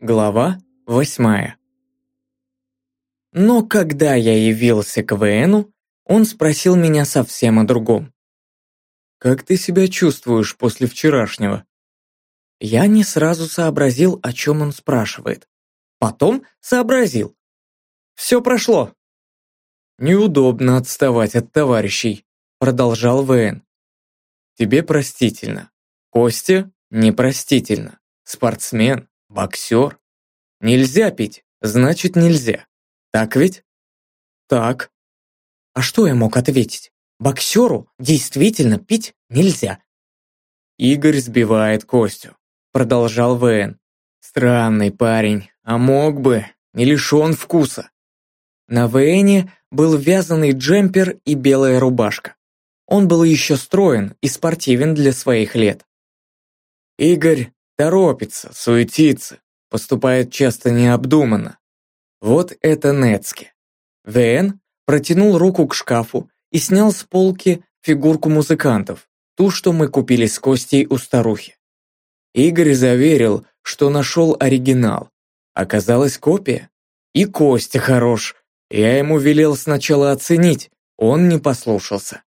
Глава восьмая. Но когда я явился к ВНу, он спросил меня совсем о другом. «Как ты себя чувствуешь после вчерашнего?» Я не сразу сообразил, о чем он спрашивает. Потом сообразил. «Все прошло». «Неудобно отставать от товарищей», продолжал ВН. «Тебе простительно. Костя непростительно. Спортсмен, Боксер? Нельзя пить, значит нельзя. Так ведь? Так. А что я мог ответить? Боксеру действительно пить нельзя. Игорь сбивает Костю. Продолжал ВН. Странный парень, а мог бы, не лишен вкуса. На ВНе был вязаный джемпер и белая рубашка. Он был еще строен и спортивен для своих лет. Игорь Торопится, суетится, поступает часто необдуманно. Вот это Нецке. ВН протянул руку к шкафу и снял с полки фигурку музыкантов, ту, что мы купили с Костей у старухи. Игорь заверил, что нашел оригинал. Оказалась копия. И Костя хорош. Я ему велел сначала оценить, он не послушался.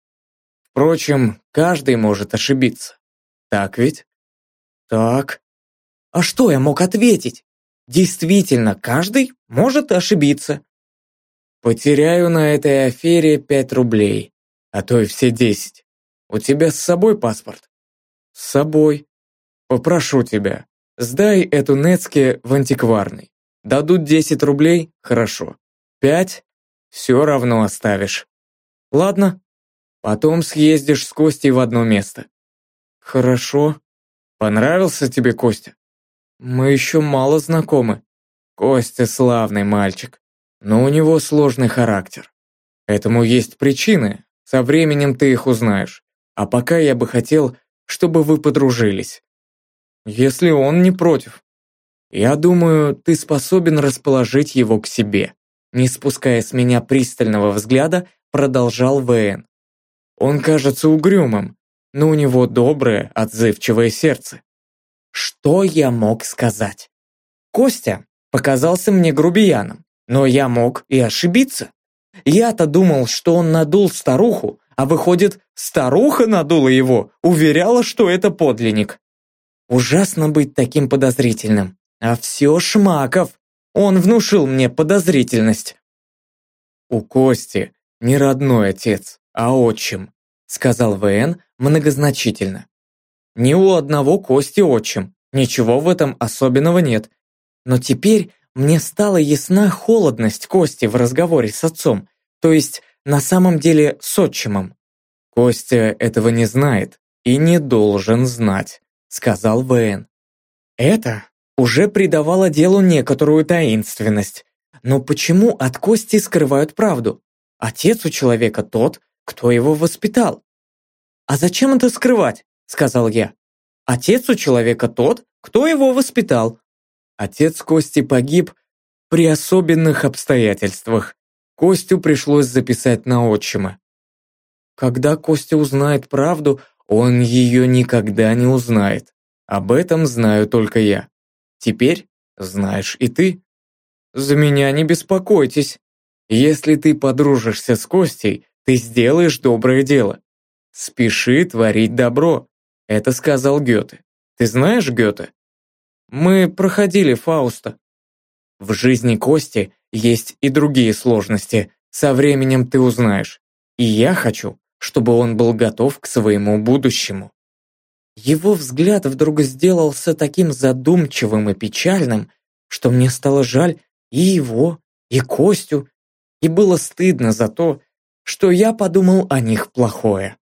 Впрочем, каждый может ошибиться. Так ведь? Так. А что я мог ответить? Действительно, каждый может ошибиться. Потеряю на этой афере пять рублей, а то и все десять. У тебя с собой паспорт? С собой. Попрошу тебя, сдай эту Нецке в антикварный. Дадут десять рублей? Хорошо. Пять? Все равно оставишь. Ладно. Потом съездишь с Костей в одно место. Хорошо. Понравился тебе Костя? Мы еще мало знакомы. Костя славный мальчик, но у него сложный характер. Этому есть причины, со временем ты их узнаешь. А пока я бы хотел, чтобы вы подружились. Если он не против. Я думаю, ты способен расположить его к себе. Не спуская с меня пристального взгляда, продолжал ВН. Он кажется угрюмым, но у него доброе, отзывчивое сердце. Что я мог сказать? Костя показался мне грубияном, но я мог и ошибиться. Я-то думал, что он надул старуху, а выходит, старуха надула его, уверяла, что это подлинник. Ужасно быть таким подозрительным. А все Шмаков. Он внушил мне подозрительность. У Кости не родной отец, а отчим, сказал ВН многозначительно. Ни у одного Кости отчим, ничего в этом особенного нет. Но теперь мне стала ясна холодность Кости в разговоре с отцом, то есть на самом деле с отчимом. Костя этого не знает и не должен знать, сказал ВН. Это уже придавало делу некоторую таинственность. Но почему от Кости скрывают правду? Отец у человека тот, кто его воспитал. «А зачем это скрывать?» – сказал я. «Отец у человека тот, кто его воспитал». Отец Кости погиб при особенных обстоятельствах. Костю пришлось записать на отчима. Когда Костя узнает правду, он ее никогда не узнает. Об этом знаю только я. Теперь знаешь и ты. За меня не беспокойтесь. Если ты подружишься с Костей, ты сделаешь доброе дело. «Спеши творить добро», — это сказал Гёте. Ты знаешь Гёте? Мы проходили Фауста. В жизни Кости есть и другие сложности, со временем ты узнаешь. И я хочу, чтобы он был готов к своему будущему. Его взгляд вдруг сделался таким задумчивым и печальным, что мне стало жаль и его, и Костю, и было стыдно за то, что я подумал о них плохое.